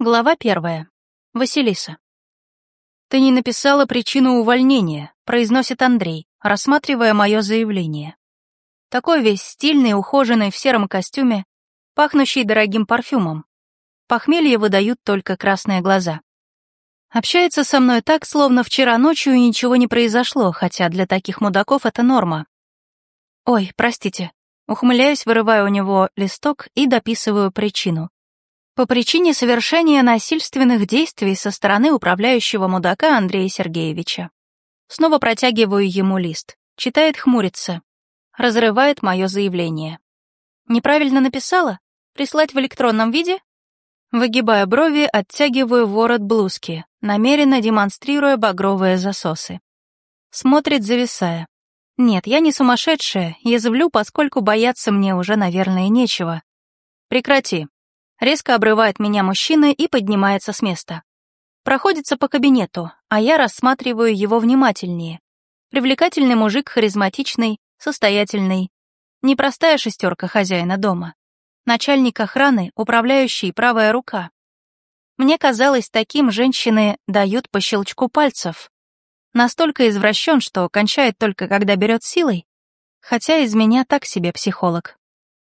Глава первая. Василиса. «Ты не написала причину увольнения», — произносит Андрей, рассматривая мое заявление. Такой весь стильный, ухоженный в сером костюме, пахнущий дорогим парфюмом. Похмелье выдают только красные глаза. Общается со мной так, словно вчера ночью ничего не произошло, хотя для таких мудаков это норма. Ой, простите. Ухмыляюсь, вырываю у него листок и дописываю причину по причине совершения насильственных действий со стороны управляющего мудака Андрея Сергеевича. Снова протягиваю ему лист. Читает хмурится. Разрывает мое заявление. Неправильно написала? Прислать в электронном виде? Выгибая брови, оттягиваю ворот блузки, намеренно демонстрируя багровые засосы. Смотрит, зависая. Нет, я не сумасшедшая, язвлю, поскольку бояться мне уже, наверное, нечего. Прекрати. Резко обрывает меня мужчина и поднимается с места. Проходится по кабинету, а я рассматриваю его внимательнее. Привлекательный мужик, харизматичный, состоятельный. Непростая шестерка хозяина дома. Начальник охраны, управляющий правая рука. Мне казалось, таким женщины дают по щелчку пальцев. Настолько извращен, что кончает только когда берет силой. Хотя из меня так себе психолог.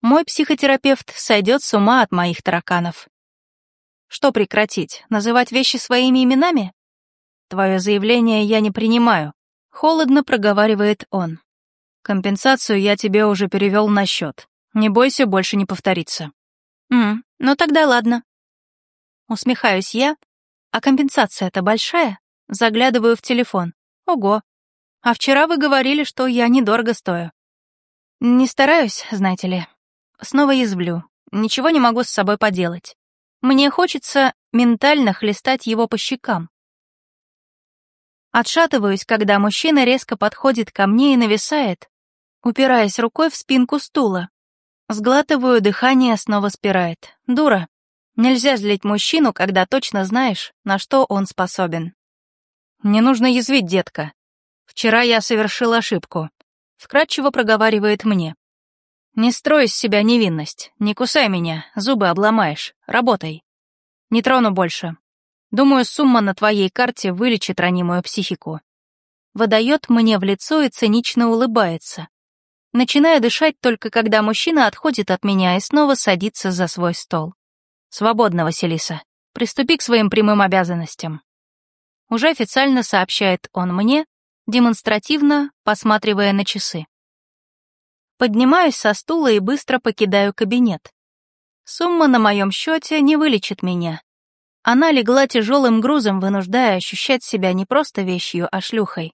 Мой психотерапевт сойдет с ума от моих тараканов. Что прекратить? Называть вещи своими именами? Твое заявление я не принимаю. Холодно проговаривает он. Компенсацию я тебе уже перевел на счет. Не бойся, больше не повторится. М, ну тогда ладно. Усмехаюсь я. А компенсация-то большая? Заглядываю в телефон. Ого. А вчера вы говорили, что я недорого стою. Не стараюсь, знаете ли. Снова язвлю. Ничего не могу с собой поделать. Мне хочется ментально хлестать его по щекам. Отшатываюсь, когда мужчина резко подходит ко мне и нависает, упираясь рукой в спинку стула. Сглатываю, дыхание снова спирает. Дура. Нельзя злить мужчину, когда точно знаешь, на что он способен. Не нужно язвить, детка. Вчера я совершил ошибку. Вкратчиво проговаривает мне. «Не строй из себя невинность, не кусай меня, зубы обломаешь, работай. Не трону больше. Думаю, сумма на твоей карте вылечит ранимую психику». Выдает мне в лицо и цинично улыбается. Начинаю дышать только когда мужчина отходит от меня и снова садится за свой стол. «Свободно, Василиса. Приступи к своим прямым обязанностям». Уже официально сообщает он мне, демонстративно посматривая на часы. Поднимаюсь со стула и быстро покидаю кабинет. Сумма на моем счете не вылечит меня. Она легла тяжелым грузом, вынуждая ощущать себя не просто вещью, а шлюхой.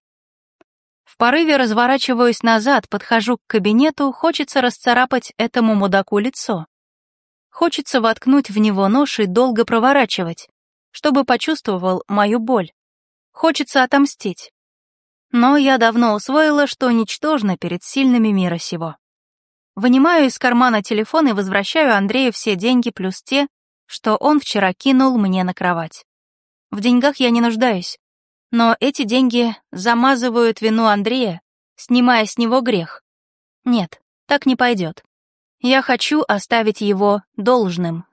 В порыве разворачиваюсь назад, подхожу к кабинету, хочется расцарапать этому мудаку лицо. Хочется воткнуть в него нож и долго проворачивать, чтобы почувствовал мою боль. Хочется отомстить. Но я давно усвоила, что ничтожно перед сильными мира сего. Вынимаю из кармана телефон и возвращаю Андрею все деньги плюс те, что он вчера кинул мне на кровать. В деньгах я не нуждаюсь, но эти деньги замазывают вину Андрея, снимая с него грех. Нет, так не пойдет. Я хочу оставить его должным,